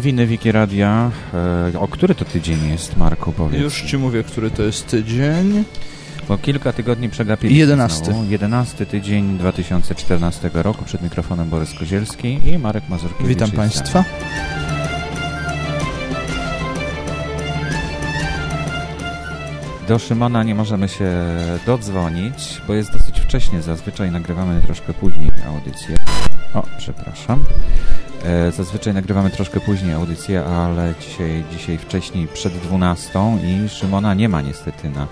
Nowiny Wiki Radia. E, o który to tydzień jest, Marku, powiedz? Już ci mówię, który to jest tydzień. Bo kilka tygodni przegapiliśmy 11. Znowu. 11 tydzień 2014 roku. Przed mikrofonem Borys Kozielski i Marek Mazurkiewicz. Witam Państwa. Do Szymona nie możemy się dodzwonić, bo jest dosyć wcześnie. Zazwyczaj nagrywamy troszkę później audycję. O, przepraszam. E, zazwyczaj nagrywamy troszkę później audycję, ale dzisiaj, dzisiaj wcześniej przed 12 i Szymona nie ma niestety na,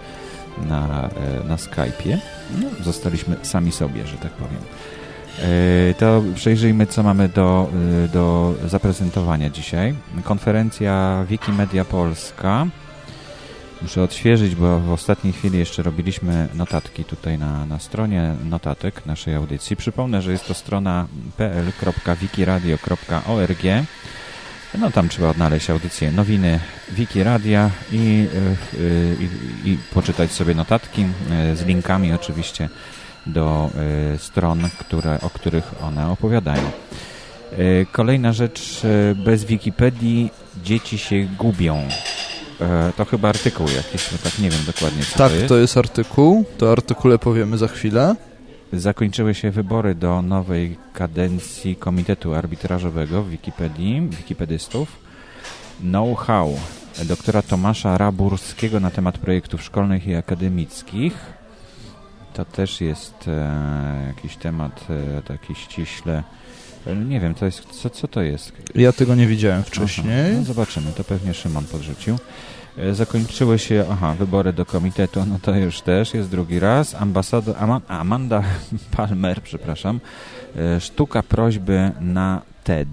na, e, na Skype'ie. Zostaliśmy sami sobie, że tak powiem. E, to przejrzyjmy, co mamy do, do zaprezentowania dzisiaj. Konferencja Wikimedia Polska. Muszę odświeżyć, bo w ostatniej chwili jeszcze robiliśmy notatki tutaj na, na stronie notatek naszej audycji. Przypomnę, że jest to strona pl.wikiradio.org. No tam trzeba odnaleźć audycję nowiny Wikiradia i, i, i poczytać sobie notatki z linkami oczywiście do stron, które, o których one opowiadają. Kolejna rzecz, bez Wikipedii dzieci się gubią. E, to chyba artykuł jakiś, tak nie wiem dokładnie co tak, to jest. to jest artykuł. To artykule powiemy za chwilę. Zakończyły się wybory do nowej kadencji Komitetu Arbitrażowego w Wikipedii, wikipedystów. Know-how doktora Tomasza Raburskiego na temat projektów szkolnych i akademickich. To też jest e, jakiś temat e, taki ściśle nie wiem, to jest, co, co to jest? Ja tego nie widziałem wcześniej. No zobaczymy, to pewnie Szymon podrzucił. E, zakończyły się, aha, wybory do komitetu, no to już też jest drugi raz. Ambasador, Amanda Palmer, przepraszam, e, sztuka prośby na TED.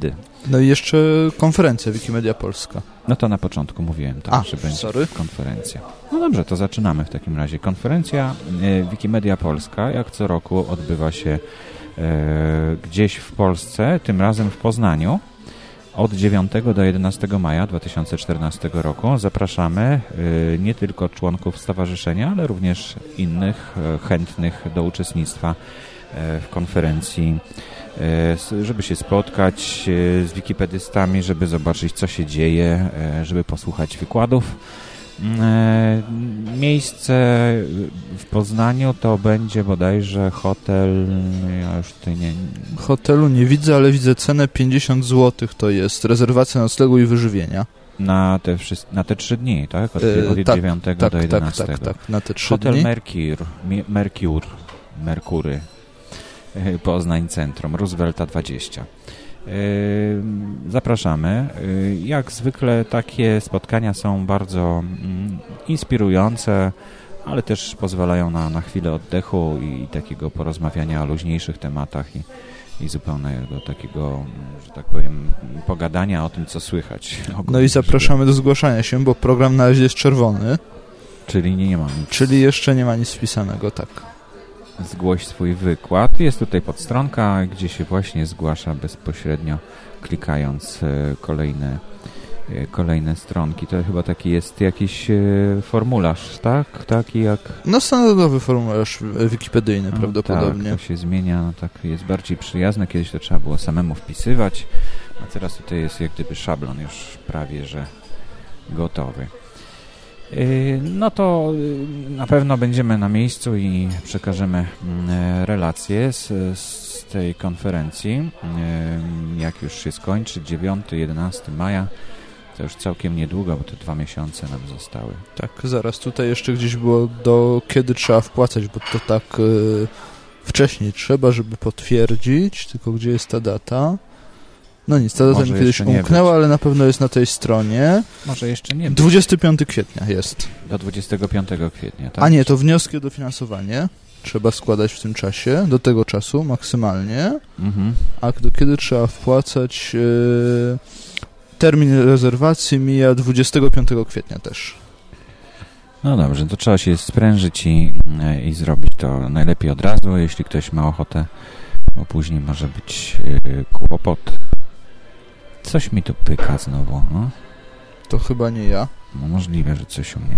No i jeszcze konferencja Wikimedia Polska. No to na początku mówiłem, tak, A, że będzie sorry. konferencja. No dobrze, to zaczynamy w takim razie. Konferencja e, Wikimedia Polska, jak co roku odbywa się gdzieś w Polsce, tym razem w Poznaniu. Od 9 do 11 maja 2014 roku zapraszamy e, nie tylko członków stowarzyszenia, ale również innych e, chętnych do uczestnictwa w konferencji, żeby się spotkać z wikipedystami, żeby zobaczyć, co się dzieje, żeby posłuchać wykładów E, miejsce w Poznaniu to będzie bodajże hotel, ja już tutaj nie... Hotelu nie widzę, ale widzę cenę 50 zł to jest rezerwacja noclegu i wyżywienia. Na te, na te trzy dni, tak? Od, e, od tak, 9 tak, do 11. Tak, tak, tak, na te trzy Hotel dni. Mercure, Mercure, Merkury, e, Poznań Centrum, Roosevelta 20. Zapraszamy. Jak zwykle takie spotkania są bardzo mm, inspirujące, ale też pozwalają na, na chwilę oddechu i takiego porozmawiania o luźniejszych tematach i, i zupełnego takiego, że tak powiem, pogadania o tym, co słychać. No i zapraszamy do zgłaszania się, bo program na razie jest czerwony. Czyli nie, nie ma nic. Czyli jeszcze nie ma nic wpisanego, tak zgłoś swój wykład. Jest tutaj podstronka, gdzie się właśnie zgłasza bezpośrednio klikając e, kolejne, e, kolejne stronki. To chyba taki jest jakiś e, formularz, tak? Taki jak... No standardowy formularz wikipedyjny no, prawdopodobnie. Tak, to się zmienia, tak jest bardziej przyjazne. Kiedyś to trzeba było samemu wpisywać, a teraz tutaj jest jak gdyby szablon już prawie, że gotowy. Y, no to y, na pewno będziemy na miejscu i przekażemy mm, relacje z, z tej konferencji. Y, jak już się skończy, 9-11 maja, to już całkiem niedługo, bo te dwa miesiące nam zostały. Tak, zaraz tutaj jeszcze gdzieś było do kiedy trzeba wpłacać, bo to tak wcześniej trzeba, żeby potwierdzić, tylko gdzie jest ta data? No nic, ta data mi kiedyś umknęła, ale na pewno jest na tej stronie. Może jeszcze nie. 25 kwietnia jest. Do 25 kwietnia, tak? A nie, to wnioski o dofinansowanie trzeba składać w tym czasie, do tego czasu maksymalnie. Mhm. A do kiedy trzeba wpłacać? Yy, termin rezerwacji mija 25 kwietnia też. No dobrze, to trzeba się sprężyć i, i zrobić to najlepiej od razu. Jeśli ktoś ma ochotę, bo później może być yy, kłopot Coś mi tu pyka znowu. No? To chyba nie ja. No możliwe, że coś u mnie.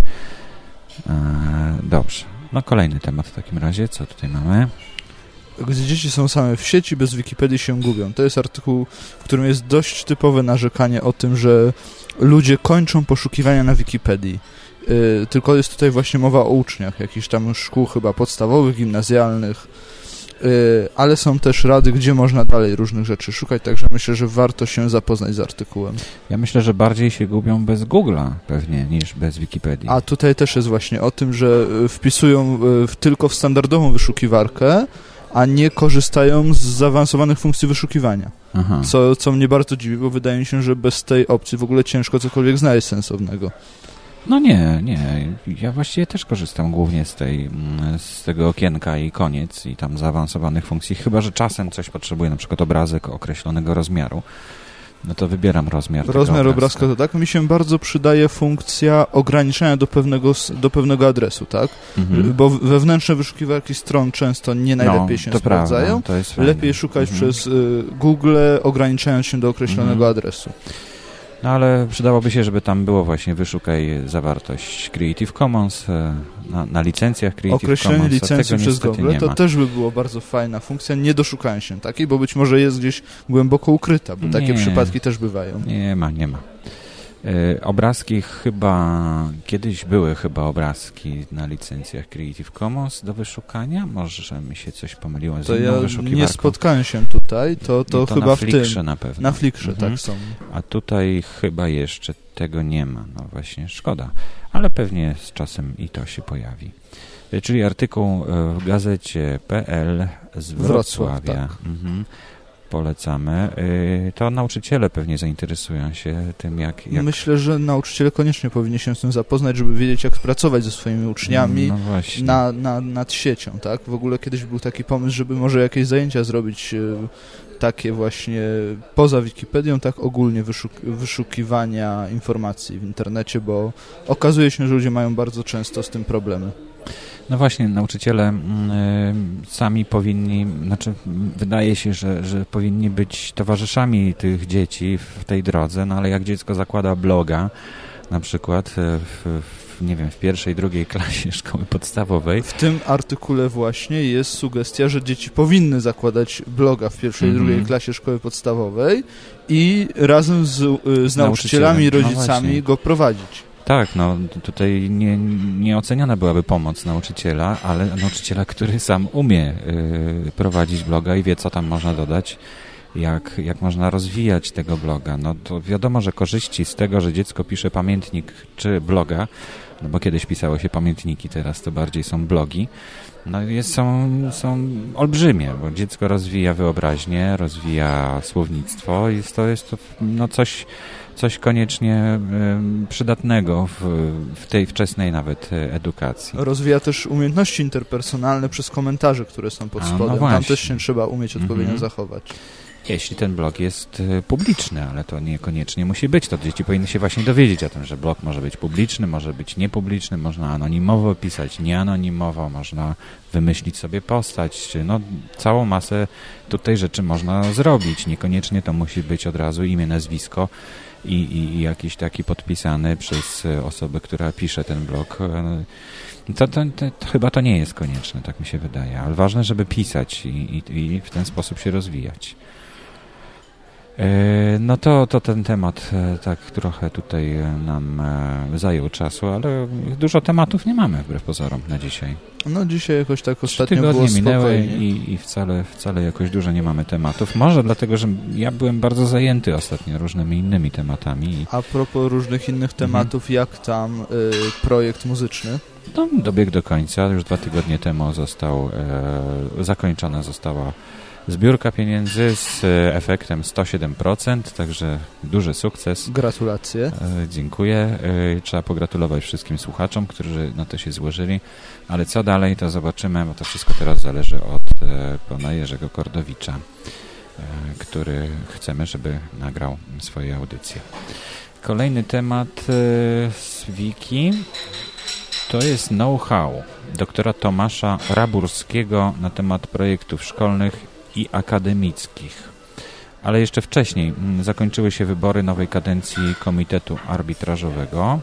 E, dobrze. No kolejny temat w takim razie. Co tutaj mamy? gdzie dzieci są same w sieci, bez Wikipedii się gubią. To jest artykuł, w którym jest dość typowe narzekanie o tym, że ludzie kończą poszukiwania na Wikipedii. Yy, tylko jest tutaj właśnie mowa o uczniach, jakichś tam szkół chyba podstawowych, gimnazjalnych, ale są też rady, gdzie można dalej różnych rzeczy szukać, także myślę, że warto się zapoznać z artykułem. Ja myślę, że bardziej się gubią bez Google'a pewnie niż bez Wikipedii. A tutaj też jest właśnie o tym, że y, wpisują y, tylko w standardową wyszukiwarkę, a nie korzystają z zaawansowanych funkcji wyszukiwania. Co, co mnie bardzo dziwi, bo wydaje mi się, że bez tej opcji w ogóle ciężko cokolwiek znaleźć sensownego. No nie, nie. Ja właściwie też korzystam głównie z, tej, mm, z tego okienka i koniec i tam zaawansowanych funkcji, chyba że czasem coś potrzebuję, na przykład obrazek określonego rozmiaru no to wybieram rozmiar. Rozmiar obrazka to tak. Mi się bardzo przydaje funkcja ograniczenia do pewnego, do pewnego adresu, tak? Mhm. Bo wewnętrzne wyszukiwarki stron często nie no, najlepiej no, się sprawdzają. Prawda, Lepiej szukać mhm. przez y, Google, ograniczając się do określonego mhm. adresu. No ale przydałoby się, żeby tam było właśnie wyszukaj zawartość Creative Commons e, na, na licencjach Creative Określenie Commons. licencji przez Google to też by było bardzo fajna funkcja. Nie doszukałem się takiej, bo być może jest gdzieś głęboko ukryta, bo takie nie, przypadki też bywają. Nie ma, nie ma. E, obrazki chyba, kiedyś były chyba obrazki na licencjach Creative Commons do wyszukania. Może mi się coś pomyliło z to ja nie spotkałem się tutaj, to, to, to chyba na w tym. na pewno. Na Flickrze, mhm. tak są. A tutaj chyba jeszcze tego nie ma. No właśnie, szkoda. Ale pewnie z czasem i to się pojawi. E, czyli artykuł e, w gazecie PL z Wrocławia. Wrocław, tak. mhm polecamy, y, to nauczyciele pewnie zainteresują się tym, jak, jak... Myślę, że nauczyciele koniecznie powinni się z tym zapoznać, żeby wiedzieć, jak pracować ze swoimi uczniami no na, na, nad siecią, tak? W ogóle kiedyś był taki pomysł, żeby może jakieś zajęcia zrobić y, takie właśnie poza Wikipedią, tak ogólnie wyszuk wyszukiwania informacji w internecie, bo okazuje się, że ludzie mają bardzo często z tym problemy. No właśnie, nauczyciele y, sami powinni, znaczy wydaje się, że, że powinni być towarzyszami tych dzieci w tej drodze, no ale jak dziecko zakłada bloga, na przykład e, w, w, nie wiem, w pierwszej, drugiej klasie szkoły podstawowej. W tym artykule właśnie jest sugestia, że dzieci powinny zakładać bloga w pierwszej, mm -hmm. drugiej klasie szkoły podstawowej i razem z, z nauczycielami i no rodzicami no go prowadzić. Tak, no tutaj nie, nieoceniana byłaby pomoc nauczyciela, ale nauczyciela, który sam umie y, prowadzić bloga i wie, co tam można dodać, jak, jak można rozwijać tego bloga. No to wiadomo, że korzyści z tego, że dziecko pisze pamiętnik czy bloga, no bo kiedyś pisało się pamiętniki, teraz to bardziej są blogi, no jest, są, są olbrzymie, bo dziecko rozwija wyobraźnię, rozwija słownictwo i to jest to no coś coś koniecznie przydatnego w, w tej wczesnej nawet e, edukacji. Rozwija też umiejętności interpersonalne przez komentarze, które są pod no spodem. No Tam też się trzeba umieć odpowiednio mm -hmm. zachować. Jeśli ten blog jest e, publiczny, ale to niekoniecznie musi być. To dzieci powinny się właśnie dowiedzieć o tym, że blog może być publiczny, może być niepubliczny, można anonimowo pisać, nieanonimowo, można wymyślić sobie postać. No, całą masę tutaj rzeczy można zrobić. Niekoniecznie to musi być od razu imię, nazwisko i, i, jakiś taki podpisany przez osobę, która pisze ten blog. To, to, to, to, chyba to nie jest konieczne, tak mi się wydaje, ale ważne, żeby pisać i, i w ten sposób się rozwijać. E, no to, to ten temat e, tak trochę tutaj e, nam zajął czasu, ale dużo tematów nie mamy wbrew pozorom na dzisiaj. No dzisiaj jakoś tak ostatnio tygodnie było minęły i, i wcale, wcale jakoś dużo nie mamy tematów. Może dlatego, że ja byłem bardzo zajęty ostatnio różnymi innymi tematami. A propos różnych innych mhm. tematów, mhm. jak tam y, projekt muzyczny? No, dobiegł do końca. Już dwa tygodnie temu został, e, zakończona została Zbiórka pieniędzy z e, efektem 107%, także duży sukces. Gratulacje. E, dziękuję. E, trzeba pogratulować wszystkim słuchaczom, którzy na to się złożyli. Ale co dalej, to zobaczymy, bo to wszystko teraz zależy od pana Jerzego Kordowicza, który chcemy, żeby nagrał swoje audycje. Kolejny temat z Wiki to jest know-how doktora Tomasza Raburskiego na temat projektów szkolnych i akademickich. Ale jeszcze wcześniej mm, zakończyły się wybory nowej kadencji Komitetu Arbitrażowego.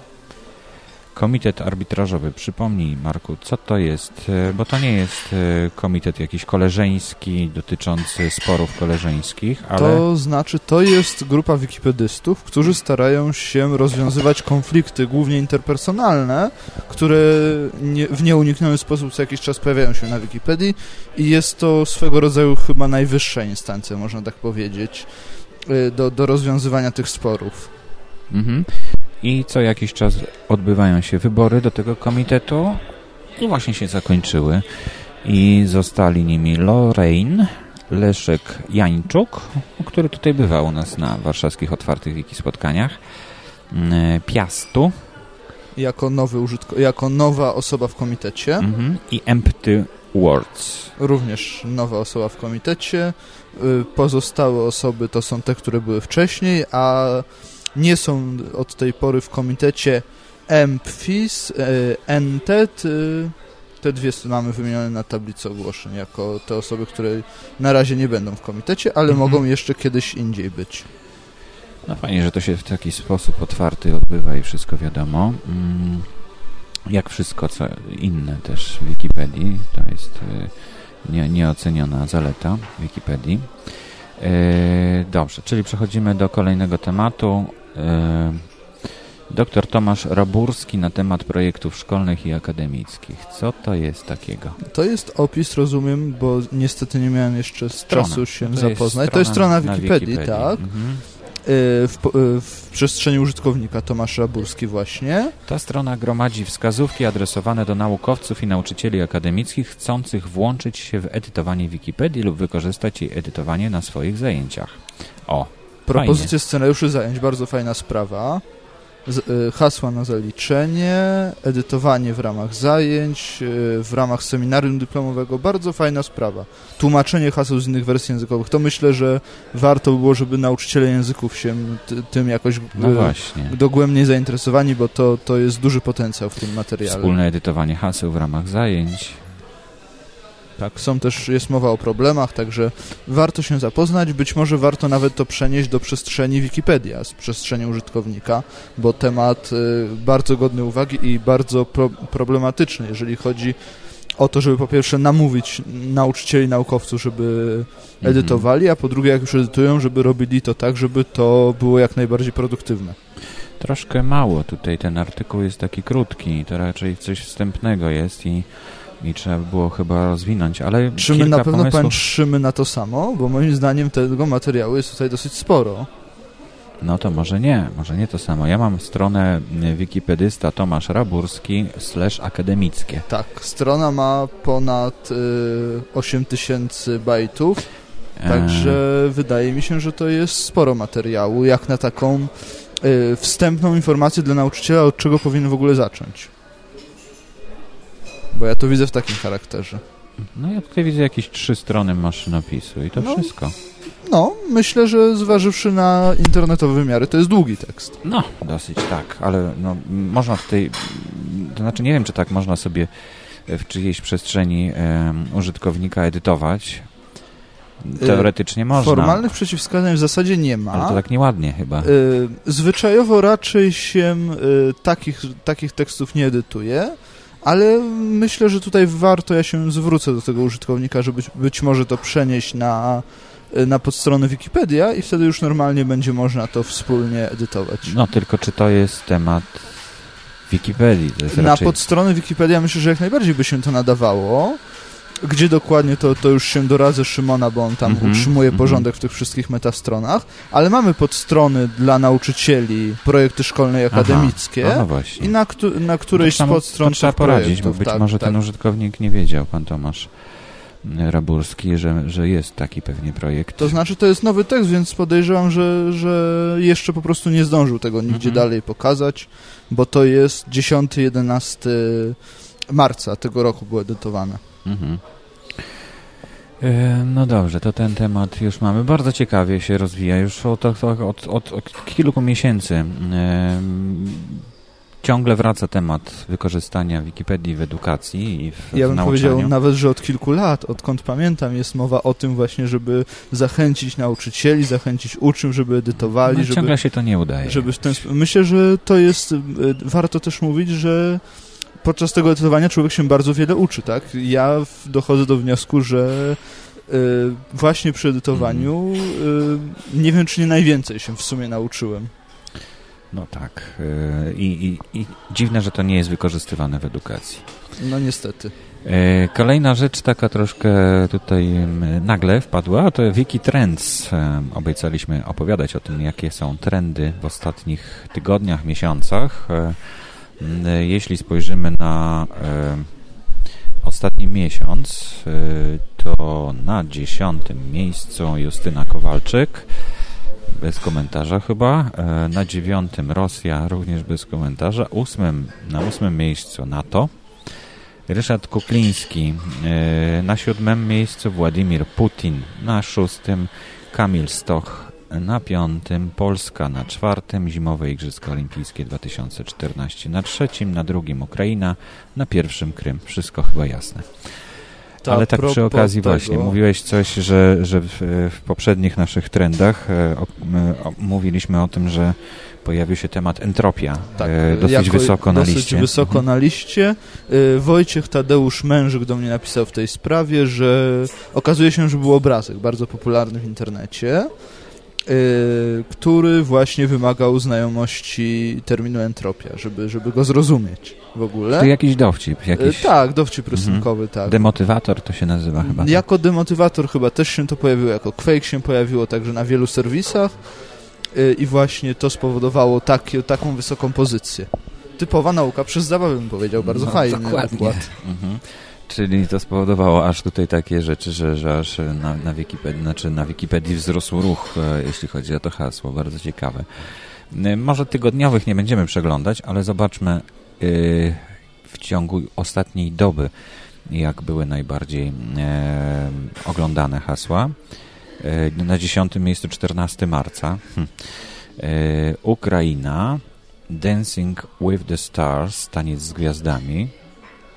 Komitet Arbitrażowy. Przypomnij, Marku, co to jest? E, bo to nie jest e, komitet jakiś koleżeński, dotyczący sporów koleżeńskich, ale... To znaczy, to jest grupa wikipedystów, którzy starają się rozwiązywać konflikty, głównie interpersonalne, które nie, w nieunikniony sposób co jakiś czas pojawiają się na Wikipedii i jest to swego rodzaju chyba najwyższa instancja, można tak powiedzieć, e, do, do rozwiązywania tych sporów. Mhm i co jakiś czas odbywają się wybory do tego komitetu i właśnie się zakończyły i zostali nimi Lorraine, Leszek Jańczuk, który tutaj bywał u nas na warszawskich otwartych wiki spotkaniach, mm, Piastu jako nowy użytko jako nowa osoba w komitecie mhm. i Empty Words. Również nowa osoba w komitecie. Y, pozostałe osoby to są te, które były wcześniej, a nie są od tej pory w komitecie MPFIS, e, NTET. E, te dwie mamy wymienione na tablicy ogłoszeń jako te osoby, które na razie nie będą w komitecie, ale mhm. mogą jeszcze kiedyś indziej być. No fajnie, że to się w taki sposób otwarty odbywa i wszystko wiadomo. Mm, jak wszystko co inne też w Wikipedii, to jest e, nie, nieoceniona zaleta Wikipedii. Dobrze, czyli przechodzimy do kolejnego tematu. E, doktor Tomasz Raburski na temat projektów szkolnych i akademickich. Co to jest takiego? To jest opis, rozumiem, bo niestety nie miałem jeszcze strona. czasu się to zapoznać. to jest strona Wikipedii, Wikipedii. tak. Mhm. E, w, e, w, przestrzeni użytkownika Tomasz Raburski właśnie. Ta strona gromadzi wskazówki adresowane do naukowców i nauczycieli akademickich chcących włączyć się w edytowanie Wikipedii lub wykorzystać jej edytowanie na swoich zajęciach. O, Propozycje Fajnie. scenariuszy zajęć, bardzo fajna sprawa. Z, y, hasła na zaliczenie, edytowanie w ramach zajęć, y, w ramach seminarium dyplomowego, bardzo fajna sprawa. Tłumaczenie haseł z innych wersji językowych, to myślę, że warto by było, żeby nauczyciele języków się tym jakoś no y, dogłębnie zainteresowani, bo to, to jest duży potencjał w tym materiale. Wspólne edytowanie haseł w ramach zajęć, tak, są też, jest mowa o problemach, także warto się zapoznać, być może warto nawet to przenieść do przestrzeni Wikipedia, z przestrzeni użytkownika, bo temat y, bardzo godny uwagi i bardzo pro, problematyczny, jeżeli chodzi o to, żeby po pierwsze namówić nauczycieli, naukowców, żeby mhm. edytowali, a po drugie, jak już edytują, żeby robili to tak, żeby to było jak najbardziej produktywne. Troszkę mało tutaj ten artykuł jest taki krótki, to raczej coś wstępnego jest i i trzeba by było chyba rozwinąć, ale Czy my na pewno pomysłów... patrzymy na to samo? Bo moim zdaniem tego materiału jest tutaj dosyć sporo. No to może nie, może nie to samo. Ja mam stronę wikipedysta Tomasz Raburski slash akademickie. Tak, strona ma ponad y, 8000 bajtów, e. także wydaje mi się, że to jest sporo materiału, jak na taką y, wstępną informację dla nauczyciela, od czego powinien w ogóle zacząć. Bo ja to widzę w takim charakterze. No ja tutaj widzę jakieś trzy strony maszynopisu i to no, wszystko. No, myślę, że zważywszy na internetowe wymiary, to jest długi tekst. No, dosyć tak, ale no, można tutaj, to znaczy nie wiem, czy tak można sobie w czyjejś przestrzeni użytkownika edytować. Y, Teoretycznie można. Formalnych przeciwwskazań w zasadzie nie ma. Ale to tak nieładnie chyba. Y, zwyczajowo raczej się y, takich, takich tekstów nie edytuje ale myślę, że tutaj warto, ja się zwrócę do tego użytkownika, żeby być może to przenieść na, na podstronę Wikipedia i wtedy już normalnie będzie można to wspólnie edytować. No tylko czy to jest temat Wikipedii? na raczej... podstronę Wikipedia myślę, że jak najbardziej by się to nadawało. Gdzie dokładnie to, to już się doradzę Szymona, bo on tam mm -hmm, utrzymuje mm -hmm. porządek w tych wszystkich metastronach, ale mamy podstrony dla nauczycieli, projekty szkolne i akademickie Aha, no i na, na którejś no z podstron trzeba poradzić, bo być tak, może tak. ten użytkownik nie wiedział, pan Tomasz. Raburski, że, że jest taki pewnie projekt. To znaczy, to jest nowy tekst, więc podejrzewam, że, że jeszcze po prostu nie zdążył tego nigdzie mhm. dalej pokazać, bo to jest 10-11 marca tego roku było edytowane. Mhm. E, no dobrze, to ten temat już mamy. Bardzo ciekawie się rozwija. Już od, od, od, od kilku miesięcy ciągle wraca temat wykorzystania Wikipedii w edukacji i w, Ja bym powiedział nawet, że od kilku lat, odkąd pamiętam, jest mowa o tym właśnie, żeby zachęcić nauczycieli, zachęcić uczniów, żeby edytowali. No, żeby, ciągle się to nie udaje. Żeby w ten, myślę, że to jest, y, warto też mówić, że podczas tego edytowania człowiek się bardzo wiele uczy, tak? Ja dochodzę do wniosku, że y, właśnie przy edytowaniu y, nie wiem, czy nie najwięcej się w sumie nauczyłem. No tak. Y, I, i, I dziwne, że to nie jest wykorzystywane w edukacji. No niestety. Y, kolejna rzecz taka troszkę tutaj nagle wpadła, to Wiki Trends. Obiecaliśmy opowiadać o tym, jakie są trendy w ostatnich tygodniach, miesiącach. Jeśli spojrzymy na ostatni miesiąc, to na dziesiątym miejscu Justyna Kowalczyk bez komentarza chyba. E, na dziewiątym Rosja, również bez komentarza. Ósmym, na ósmym miejscu NATO. Ryszard Kukliński. E, na siódmym miejscu Władimir Putin. Na szóstym Kamil Stoch. Na piątym Polska. Na czwartym Zimowe Igrzyska Olimpijskie 2014. Na trzecim, na drugim Ukraina. Na pierwszym Krym. Wszystko chyba jasne. Ale tak przy okazji tego... właśnie, mówiłeś coś, że, że w, w poprzednich naszych trendach e, o, o, mówiliśmy o tym, że pojawił się temat entropia tak, e, dosyć wysoko na dosyć liście. wysoko mhm. na liście. E, Wojciech Tadeusz Mężyk do mnie napisał w tej sprawie, że okazuje się, że był obrazek bardzo popularny w internecie, który właśnie wymagał znajomości terminu entropia, żeby, żeby go zrozumieć w ogóle. To jakiś dowcip? Jakiś... Y, tak, dowcip rysunkowy, mhm. tak. Demotywator to się nazywa chyba. Tak? Jako demotywator chyba też się to pojawiło, jako Quake się pojawiło także na wielu serwisach y, i właśnie to spowodowało taką wysoką pozycję. Typowa nauka przez zabawę bym powiedział, bardzo no, fajny dokładnie. Mhm. Czyli to spowodowało aż tutaj takie rzeczy, że, że aż na, na, Wikipedii, znaczy na Wikipedii wzrósł ruch, e, jeśli chodzi o to hasło. Bardzo ciekawe. E, może tygodniowych nie będziemy przeglądać, ale zobaczmy e, w ciągu ostatniej doby, jak były najbardziej oglądane hasła. Na dziesiątym miejscu 14 marca. Hm. Ukraina, Dancing with the Stars, taniec z gwiazdami.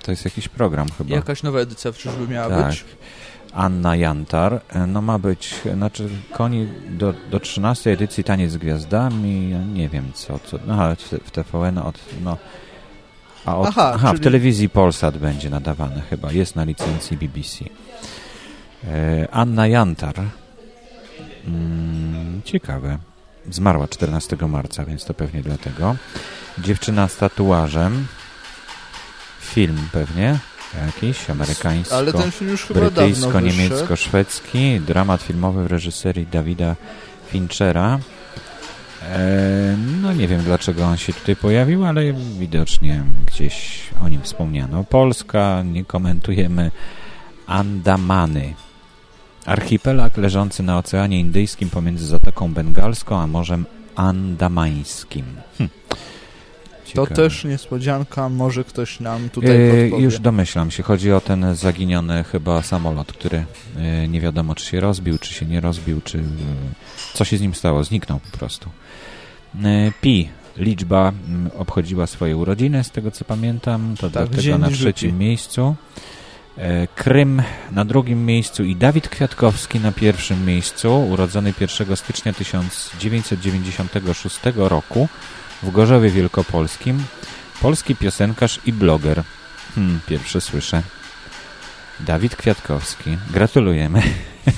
To jest jakiś program chyba. Jakaś nowa edycja w czyżby miała tak. być? Anna Jantar. E, no ma być, znaczy koni do, do 13 edycji Taniec z Gwiazdami, nie wiem co, co no ale w TVN od, no a od, aha, aha czyli... w telewizji Polsat będzie nadawane chyba, jest na licencji BBC. E, Anna Jantar. Mm, ciekawe. Zmarła 14 marca, więc to pewnie dlatego. Dziewczyna z tatuażem film pewnie, jakiś amerykańsko, Ale ten film już chyba brytyjsko-niemiecko-szwedzki, dramat filmowy w reżyserii Dawida Finchera. E, no nie wiem dlaczego on się tutaj pojawił, ale widocznie gdzieś o nim wspomniano. Polska, nie komentujemy, Andamany. Archipelag leżący na Oceanie Indyjskim pomiędzy Zatoką Bengalską a Morzem Andamańskim. Hm. To też niespodzianka, może ktoś nam tutaj yy, podpowie. Już domyślam się, chodzi o ten zaginiony chyba samolot, który yy, nie wiadomo czy się rozbił, czy się nie rozbił, czy yy, co się z nim stało, zniknął po prostu. Pi, liczba obchodziła swoje urodziny, z tego co pamiętam, to tak, dlatego na trzecim pi. miejscu. Krym na drugim miejscu i Dawid Kwiatkowski na pierwszym miejscu, urodzony 1 stycznia 1996 roku w Gorzowie Wielkopolskim, polski piosenkarz i bloger. Hmm, pierwszy słyszę. Dawid Kwiatkowski. Gratulujemy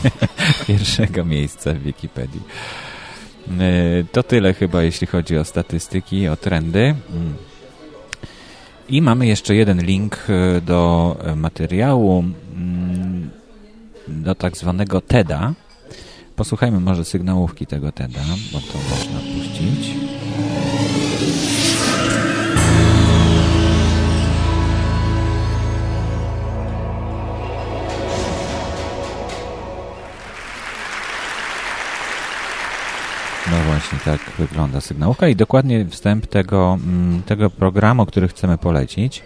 pierwszego miejsca w Wikipedii. E, to tyle chyba, jeśli chodzi o statystyki, o trendy. Hmm. I mamy jeszcze jeden link e, do materiału, hmm, do tak zwanego TEDa. Posłuchajmy może sygnałówki tego TEDa, bo to można puścić. Właśnie, tak wygląda sygnałka i dokładnie wstęp tego, mm, tego programu, który chcemy polecić,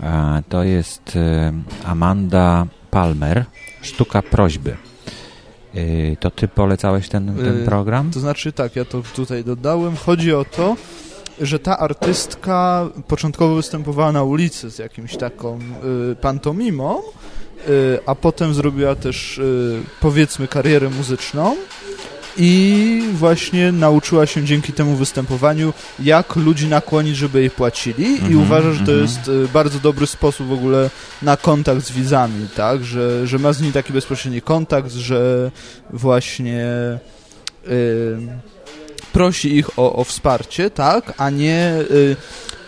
e, to jest e, Amanda Palmer, Sztuka Prośby. E, to ty polecałeś ten, ten program? To znaczy tak, ja to tutaj dodałem. Chodzi o to, że ta artystka początkowo występowała na ulicy z jakimś taką y, pantomimą, y, a potem zrobiła też y, powiedzmy karierę muzyczną i właśnie nauczyła się dzięki temu występowaniu, jak ludzi nakłonić, żeby jej płacili mm -hmm, i mhm, uważa, że to mm -hmm. jest y, bardzo dobry sposób w ogóle na kontakt z widzami, tak, że, że ma z nimi taki bezpośredni kontakt, że właśnie y, prosi ich o, o wsparcie, tak, a nie y,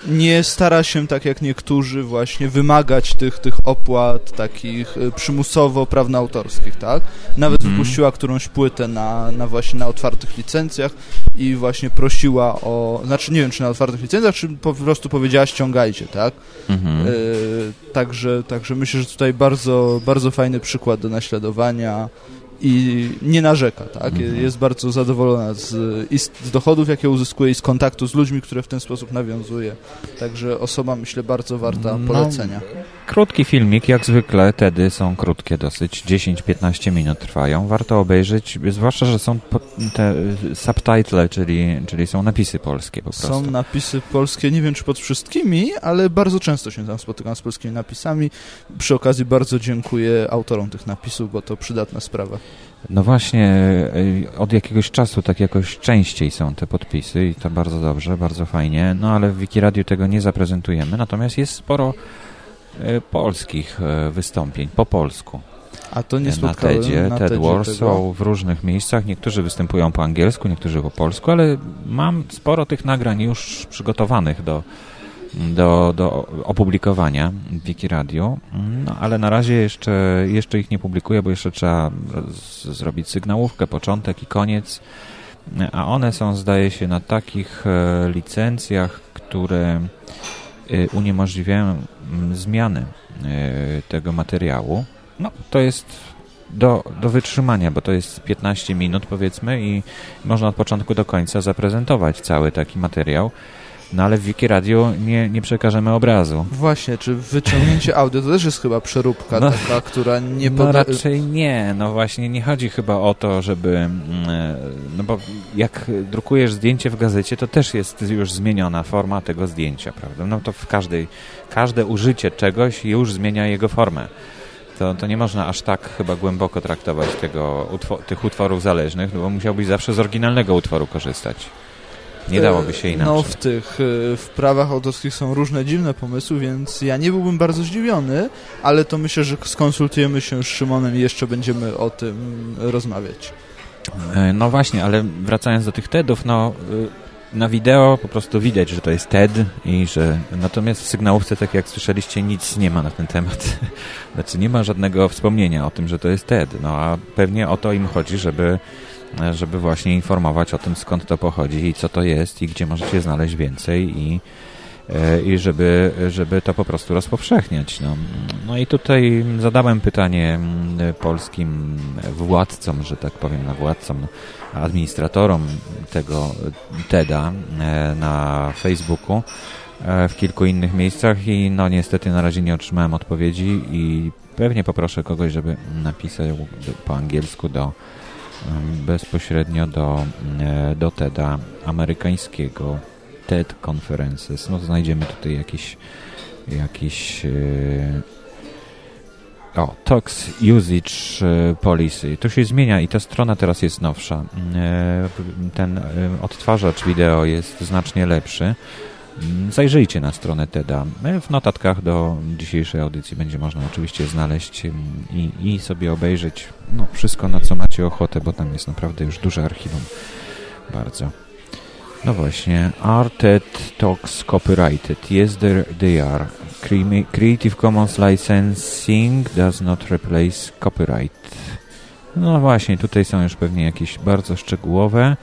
nie stara się, tak jak niektórzy, właśnie wymagać tych, tych opłat takich y, przymusowo prawnoautorskich, tak? Nawet mm. wypuściła którąś płytę na, na właśnie na otwartych licencjach i właśnie prosiła o, znaczy nie wiem, czy na otwartych licencjach, czy po prostu powiedziała ściągajcie, tak? Mm y, także, także myślę, że tutaj bardzo, bardzo fajny przykład do naśladowania i nie narzeka, tak? Jest bardzo zadowolona z, z, dochodów, jakie uzyskuje i z kontaktu z ludźmi, które w ten sposób nawiązuje. Także osoba, myślę, bardzo warta no, polecenia. No, krótki filmik, jak zwykle, tedy są krótkie dosyć, 10-15 minut trwają. Warto obejrzeć, zwłaszcza, że są te subtitle, czyli, czyli są napisy polskie po prostu. Są napisy polskie, nie wiem czy pod wszystkimi, ale bardzo często się tam spotykam z polskimi napisami. Przy okazji bardzo dziękuję autorom tych napisów, bo to przydatna sprawa. No właśnie, y, od jakiegoś czasu tak jakoś częściej są te podpisy i to bardzo dobrze, bardzo fajnie, no ale w Wikiradiu tego nie zaprezentujemy, natomiast jest sporo polskich y, wystąpień po polsku. A to nie na TEDzie, na TED Wars są w różnych miejscach, niektórzy występują po angielsku, niektórzy po polsku, ale mam sporo tych nagrań już przygotowanych do do, do opublikowania w Wikiradio, no, ale na razie jeszcze, jeszcze ich nie publikuję, bo jeszcze trzeba zrobić sygnałówkę, początek i koniec, a one są, zdaje się, na takich e, licencjach, które e, uniemożliwiają zmiany e, tego materiału. No, to jest do, do wytrzymania, bo to jest 15 minut powiedzmy i można od początku do końca zaprezentować cały taki materiał. No ale w Wiki Radio nie, nie przekażemy obrazu. Właśnie, czy wyciągnięcie audio to też jest chyba przeróbka no, taka, która nie No raczej nie, no właśnie nie chodzi chyba o to, żeby, mm, e, no bo jak drukujesz zdjęcie w gazecie, to też jest już zmieniona forma tego zdjęcia, prawda? No to w każdej, każde użycie czegoś już zmienia jego formę. To, to nie można aż tak chyba głęboko traktować tego, tych utworów zależnych, no bo musiałbyś zawsze z oryginalnego utworu korzystać. Nie dałoby się inaczej. No w tych e, w prawach autorskich są różne dziwne pomysły, więc ja nie byłbym bardzo zdziwiony, ale to myślę, że skonsultujemy się z Szymonem i jeszcze będziemy o tym rozmawiać. E, no właśnie, ale wracając do tych TEDów, no e, na wideo po prostu widać, że to jest TED i że natomiast w sygnałówce, tak jak słyszeliście, nic nie ma na ten temat. Znaczy nie ma żadnego wspomnienia o tym, że to jest TED. No a pewnie o to im chodzi, żeby żeby właśnie informować o tym, skąd to pochodzi i co to jest i gdzie możecie znaleźć więcej i, e, i żeby, żeby to po prostu rozpowszechniać. No. no i tutaj zadałem pytanie mm, polskim władcom, że tak powiem, na władcom, administratorom tego TEDa e, na Facebooku e, w kilku innych miejscach i no niestety na razie nie otrzymałem odpowiedzi i pewnie poproszę kogoś, żeby napisał po angielsku do bezpośrednio do, e, do TEDa amerykańskiego TED Conferences. No znajdziemy tutaj jakiś jakiś e, o, Tox Usage e, Policy. To się zmienia i ta strona teraz jest nowsza. Ten odtwarzacz wideo jest znacznie lepszy. Zajrzyjcie na stronę TEDa. W notatkach do dzisiejszej audycji będzie można oczywiście znaleźć mm, i, i sobie obejrzeć no, wszystko, na co macie ochotę, bo tam jest naprawdę już duże archiwum. Bardzo. No właśnie, Are TED Talks copyrighted? Yes, there they are. Creative Commons licensing does not replace copyright. No właśnie, tutaj są już pewnie jakieś bardzo szczegółowe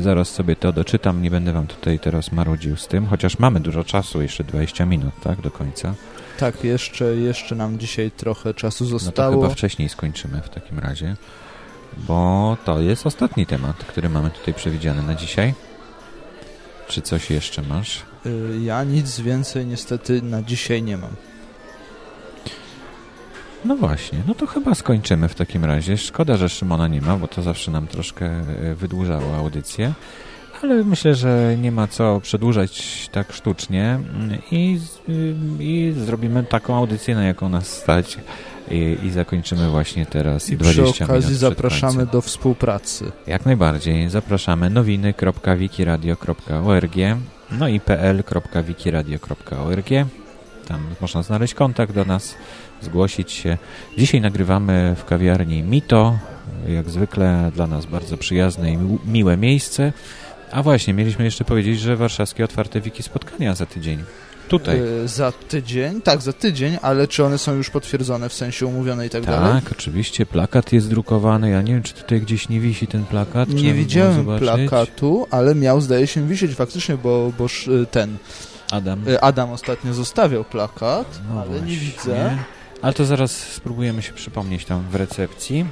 zaraz sobie to doczytam, nie będę wam tutaj teraz marudził z tym, chociaż mamy dużo czasu, jeszcze 20 minut, tak, do końca. Tak, jeszcze, jeszcze nam dzisiaj trochę czasu zostało. No to chyba wcześniej skończymy w takim razie, bo to jest ostatni temat, który mamy tutaj przewidziany na dzisiaj. Czy coś jeszcze masz? Y, ja nic więcej niestety na dzisiaj nie mam. No właśnie, no to chyba skończymy w takim razie. Szkoda, że Szymona nie ma, bo to zawsze nam troszkę e, wydłużało audycję. ale myślę, że nie ma co przedłużać tak sztucznie i, i zrobimy taką audycję, na jaką nas stać i, i zakończymy właśnie teraz I 20 przy okazji zapraszamy do współpracy. Jak najbardziej. Zapraszamy nowiny.wikiradio.org no i pl.wikiradio.org Tam można znaleźć kontakt do nas, zgłosić się. Dzisiaj nagrywamy w kawiarni Mito, jak zwykle dla nas bardzo przyjazne i miłe miejsce. A właśnie, mieliśmy jeszcze powiedzieć, że warszawskie otwarte wiki spotkania za tydzień. Tutaj. Yy, za tydzień? Tak, za tydzień, ale czy one są już potwierdzone w sensie umówione i tak, tak dalej? Tak, oczywiście. Plakat jest drukowany. Ja nie wiem, czy tutaj gdzieś nie wisi ten plakat. Nie widziałem plakatu, ale miał, zdaje się, wisieć faktycznie, bo, bo ten... Adam. Y, Adam ostatnio zostawiał plakat, no ale właśnie. nie widzę. Ale to zaraz spróbujemy się przypomnieć tam w recepcji.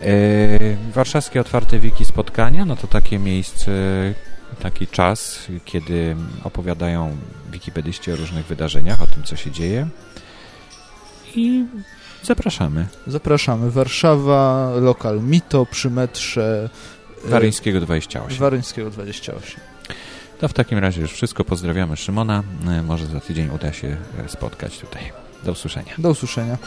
Yy, warszawskie Otwarte Wiki Spotkania, no to takie miejsce, taki czas, kiedy opowiadają wikipedyści o różnych wydarzeniach, o tym, co się dzieje. I zapraszamy. Zapraszamy. Warszawa, lokal Mito przy metrze... E, Waryńskiego 28. Waryńskiego 28. To w takim razie już wszystko. Pozdrawiamy Szymona. E, może za tydzień uda się spotkać tutaj. Do usłyszenia. Do usłyszenia.